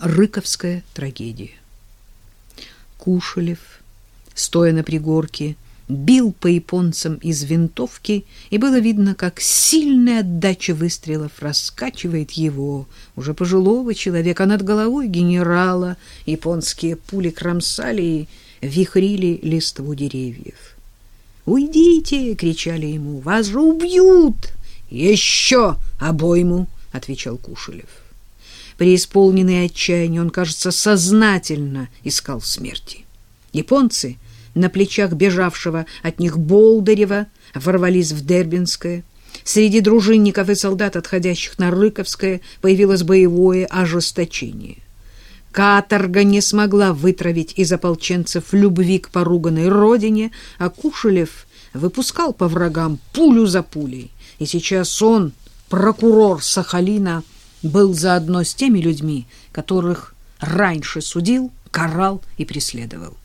Рыковская трагедия. Кушелев, стоя на пригорке, бил по японцам из винтовки, и было видно, как сильная отдача выстрелов раскачивает его, уже пожилого человека, над головой генерала. Японские пули кромсали и вихрили листву деревьев. «Уйдите!» — кричали ему. «Вас же убьют!» «Еще обойму!» — отвечал Кушелев. Преисполненный отчаяния, он, кажется, сознательно искал смерти. Японцы — на плечах бежавшего от них Болдырева ворвались в Дербинское. Среди дружинников и солдат, отходящих на Рыковское, появилось боевое ожесточение. Каторга не смогла вытравить из ополченцев любви к поруганной родине, а Кушелев выпускал по врагам пулю за пулей. И сейчас он, прокурор Сахалина, был заодно с теми людьми, которых раньше судил, карал и преследовал.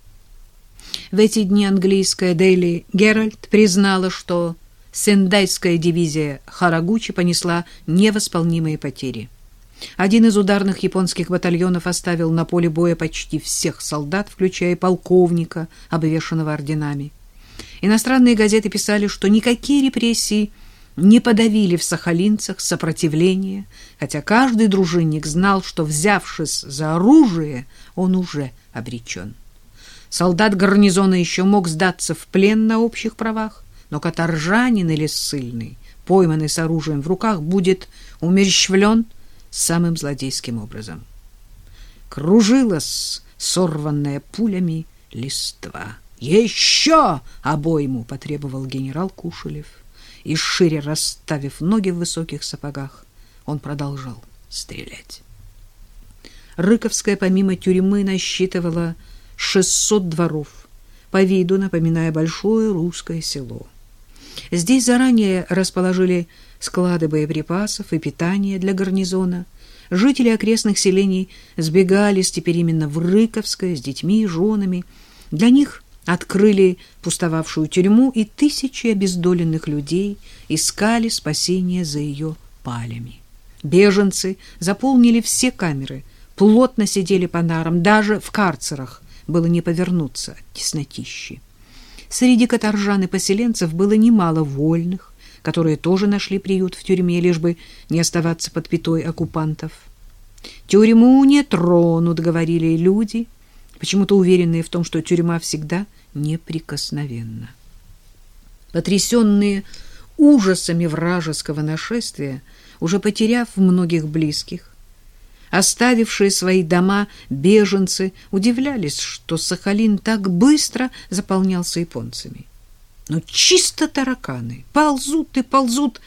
В эти дни английская Daily Herald признала, что сендайская дивизия Харагучи понесла невосполнимые потери. Один из ударных японских батальонов оставил на поле боя почти всех солдат, включая полковника, обвешанного орденами. Иностранные газеты писали, что никакие репрессии не подавили в сахалинцах сопротивление, хотя каждый дружинник знал, что, взявшись за оружие, он уже обречен. Солдат гарнизона еще мог сдаться в плен на общих правах, но каторжанин или ссыльный, пойманный с оружием в руках, будет умерщвлен самым злодейским образом. Кружилась сорванная пулями листва. «Еще обойму!» — потребовал генерал Кушелев. И, шире расставив ноги в высоких сапогах, он продолжал стрелять. Рыковская помимо тюрьмы насчитывала 600 дворов, по виду напоминая большое русское село. Здесь заранее расположили склады боеприпасов и питания для гарнизона. Жители окрестных селений сбегались теперь именно в Рыковское с детьми и женами. Для них открыли пустовавшую тюрьму, и тысячи обездоленных людей искали спасения за ее палями. Беженцы заполнили все камеры, плотно сидели по нарам, даже в карцерах было не повернуться от теснотищи. Среди каторжан и поселенцев было немало вольных, которые тоже нашли приют в тюрьме, лишь бы не оставаться под пятой оккупантов. «Тюрьму не тронут», — говорили люди, почему-то уверенные в том, что тюрьма всегда неприкосновенна. Потрясенные ужасами вражеского нашествия, уже потеряв многих близких, Оставившие свои дома беженцы удивлялись, что Сахалин так быстро заполнялся японцами. Но чисто тараканы ползут и ползут,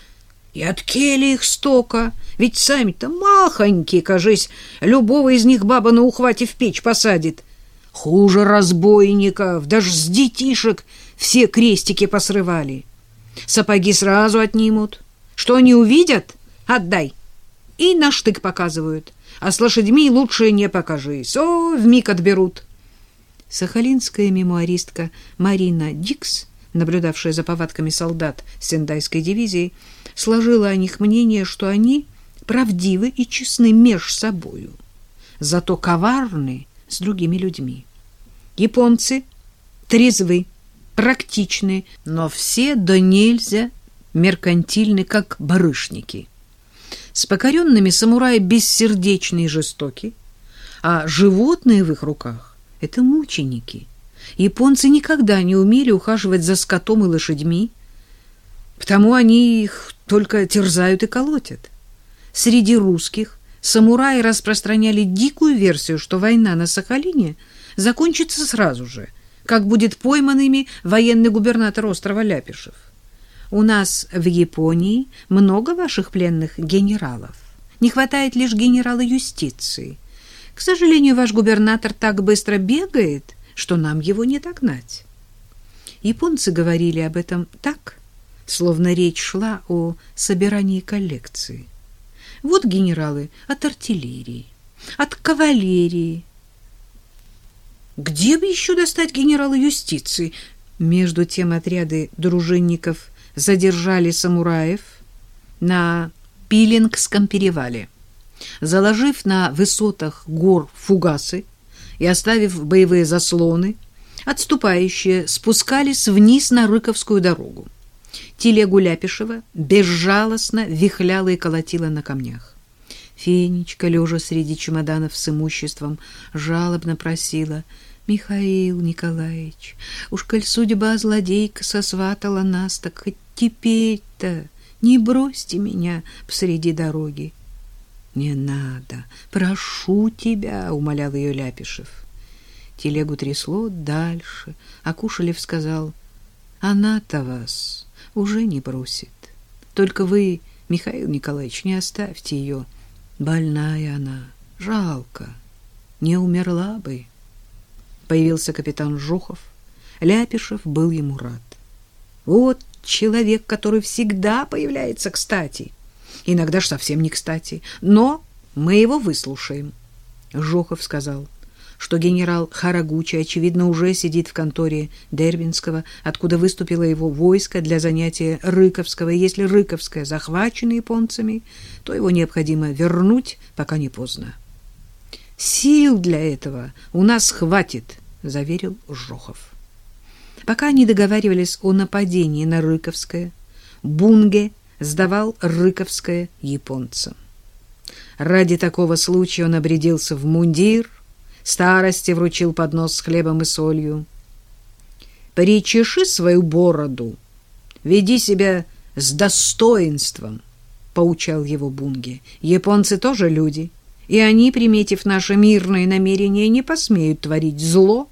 и от кели их стока, ведь сами-то махонькие, кажись, любого из них баба на ухвате в печь посадит. Хуже разбойников, даже с детишек все крестики посрывали. Сапоги сразу отнимут. Что они увидят? Отдай. И на штык показывают а с лошадьми лучше не покажись. О, вмиг отберут. Сахалинская мемуаристка Марина Дикс, наблюдавшая за повадками солдат Сендайской дивизии, сложила о них мнение, что они правдивы и честны меж собою, зато коварны с другими людьми. Японцы трезвы, практичны, но все до нельзя меркантильны, как барышники — с покоренными самураи бессердечны и жестоки, а животные в их руках — это мученики. Японцы никогда не умели ухаживать за скотом и лошадьми, потому они их только терзают и колотят. Среди русских самураи распространяли дикую версию, что война на Сахалине закончится сразу же, как будет пойманными военный губернатор острова Ляпишев. У нас в Японии много ваших пленных генералов. Не хватает лишь генерала юстиции. К сожалению, ваш губернатор так быстро бегает, что нам его не догнать. Японцы говорили об этом так, словно речь шла о собирании коллекции. Вот генералы от артиллерии, от кавалерии. Где бы еще достать генерала юстиции? Между тем отряды дружинников задержали самураев на Пилингском перевале. Заложив на высотах гор фугасы и оставив боевые заслоны, отступающие спускались вниз на Рыковскую дорогу. Телегу Ляпишева безжалостно вихляла и колотила на камнях. Фенечка, лежа среди чемоданов с имуществом, жалобно просила «Михаил Николаевич, уж коль судьба злодейка сосватала нас, так хоть теперь-то не бросьте меня посреди дороги». «Не надо, прошу тебя», — умолял ее Ляпишев. Телегу трясло дальше, а Кушелев сказал «Она-то вас уже не бросит. Только вы, Михаил Николаевич, не оставьте ее». Больная она, жалко, не умерла бы. Появился капитан Жухов. Ляпишев был ему рад. Вот человек, который всегда появляется кстати. Иногда ж совсем не кстати. Но мы его выслушаем. Жохов сказал — что генерал Харагучи, очевидно, уже сидит в конторе Дербинского, откуда выступило его войско для занятия Рыковского. И если Рыковское захвачено японцами, то его необходимо вернуть, пока не поздно. «Сил для этого у нас хватит», — заверил Жохов. Пока они договаривались о нападении на Рыковское, Бунге сдавал Рыковское японцам. Ради такого случая он обрядился в мундир, старости вручил поднос с хлебом и солью. «Причеши свою бороду, веди себя с достоинством», — поучал его Бунге. «Японцы тоже люди, и они, приметив наше мирное намерение, не посмеют творить зло».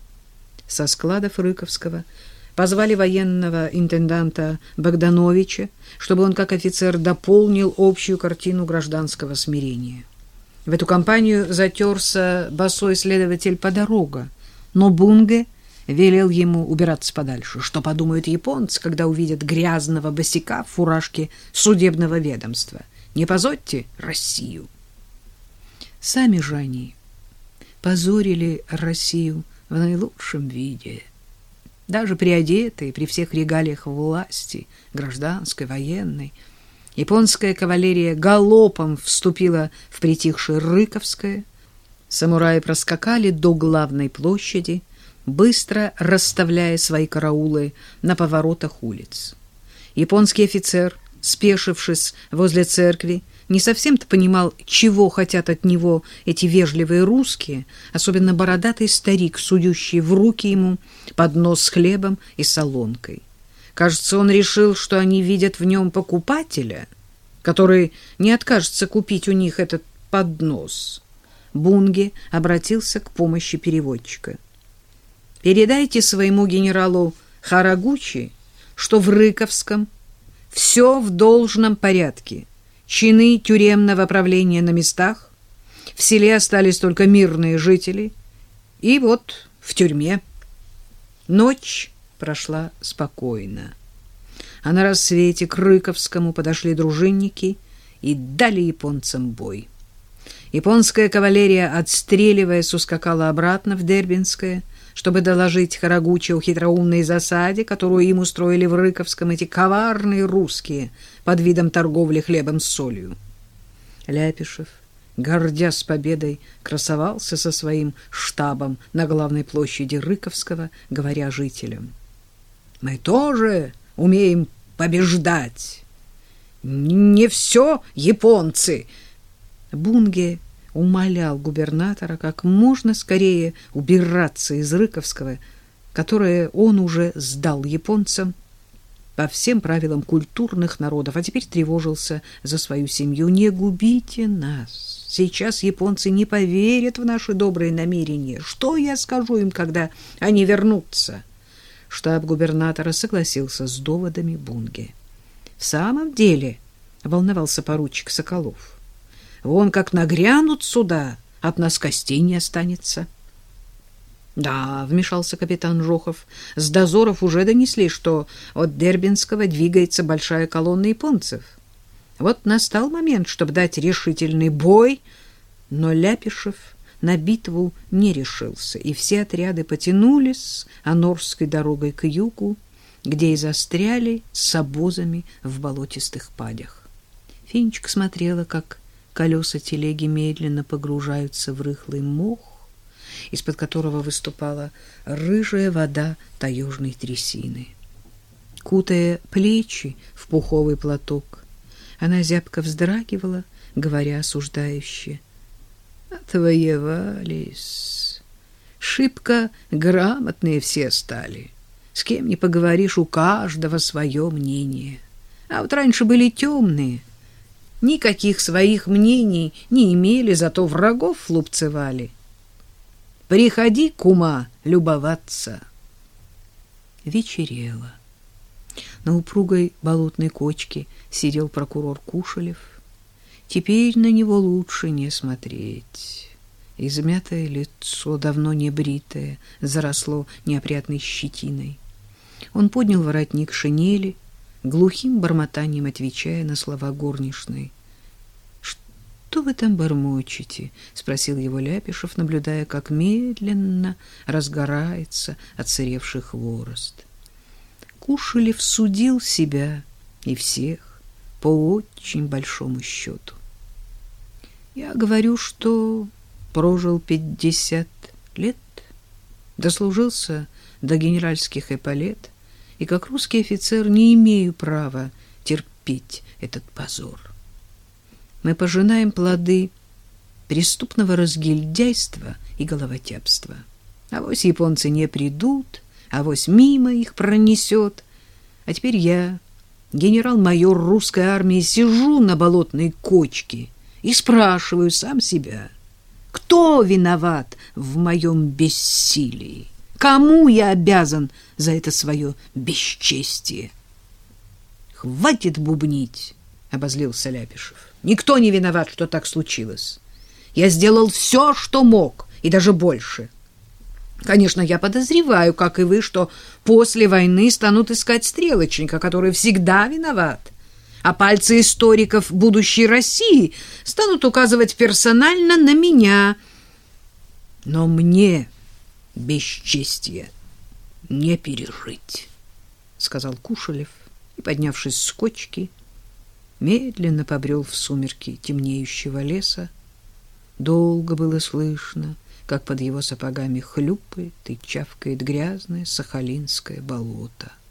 Со складов Рыковского позвали военного интенданта Богдановича, чтобы он как офицер дополнил общую картину гражданского смирения. В эту компанию затерся босой следователь по дорога, но Бунге велел ему убираться подальше. Что подумают японцы, когда увидят грязного босика в фуражке судебного ведомства? Не позорьте Россию. Сами же они позорили Россию в наилучшем виде. Даже приодетые при всех регалиях власти, гражданской, военной, Японская кавалерия галопом вступила в притихшее Рыковское. Самураи проскакали до главной площади, быстро расставляя свои караулы на поворотах улиц. Японский офицер, спешившись возле церкви, не совсем-то понимал, чего хотят от него эти вежливые русские, особенно бородатый старик, сующий в руки ему поднос с хлебом и солонкой. Кажется, он решил, что они видят в нем покупателя, который не откажется купить у них этот поднос. Бунге обратился к помощи переводчика. «Передайте своему генералу Харагучи, что в Рыковском все в должном порядке. Чины тюремного правления на местах, в селе остались только мирные жители, и вот в тюрьме. Ночь прошла спокойно. А на рассвете к Рыковскому подошли дружинники и дали японцам бой. Японская кавалерия, отстреливаясь, ускакала обратно в Дербинское, чтобы доложить Харагучи о хитроумной засаде, которую им устроили в Рыковском эти коварные русские под видом торговли хлебом с солью. Ляпишев, гордясь победой, красовался со своим штабом на главной площади Рыковского, говоря жителям — мы тоже умеем побеждать. Не все японцы. Бунге умолял губернатора как можно скорее убираться из Рыковского, которое он уже сдал японцам по всем правилам культурных народов, а теперь тревожился за свою семью. Не губите нас. Сейчас японцы не поверят в наши добрые намерения. Что я скажу им, когда они вернутся?» штаб губернатора согласился с доводами Бунге. В самом деле, волновался поручик Соколов. Вон как нагрянут сюда, от нас костей не останется. Да, вмешался капитан Жохов. С дозоров уже донесли, что от Дербинского двигается большая колонна японцев. Вот настал момент, чтобы дать решительный бой, но Ляпишев на битву не решился, и все отряды потянулись Анорской дорогой к югу, где и застряли с обозами в болотистых падях. Финчик смотрела, как Колеса телеги медленно погружаются в рыхлый мох, из-под которого выступала рыжая вода таежной трясины. Кутая плечи в пуховый платок, она зябко вздрагивала, говоря осуждающе. «Отвоевались. Шибко грамотные все стали. С кем не поговоришь, у каждого свое мнение. А вот раньше были темные, никаких своих мнений не имели, зато врагов лупцевали. Приходи, кума, любоваться. Вечерело. На упругой болотной кочке сидел прокурор Кушелев. Теперь на него лучше не смотреть. Измятое лицо, давно не бритое, заросло неопрятной щетиной. Он поднял воротник шинели, глухим бормотанием отвечая на слова горничной. «Что вы там бормочете?» — спросил его Ляпишев, наблюдая, как медленно разгорается отсыревший хворост. Кушелев судил себя и всех по очень большому счету. Я говорю, что прожил пятьдесят лет, дослужился до генеральских эполет, и как русский офицер не имею права терпеть этот позор. Мы пожинаем плоды преступного разгильдяйства и головотяпства. Авось японцы не придут, авось мимо их пронесет. А теперь я, генерал-майор русской армии, сижу на болотной кочке и спрашиваю сам себя, кто виноват в моем бессилии? Кому я обязан за это свое бесчестие? Хватит бубнить, обозлился Ляпишев. Никто не виноват, что так случилось. Я сделал все, что мог, и даже больше. Конечно, я подозреваю, как и вы, что после войны станут искать стрелочника, который всегда виноват. А пальцы историков будущей России станут указывать персонально на меня. Но мне бесчестье не пережить, — сказал Кушелев и, поднявшись с кочки, медленно побрел в сумерки темнеющего леса. Долго было слышно, как под его сапогами хлюпает и чавкает грязное сахалинское болото.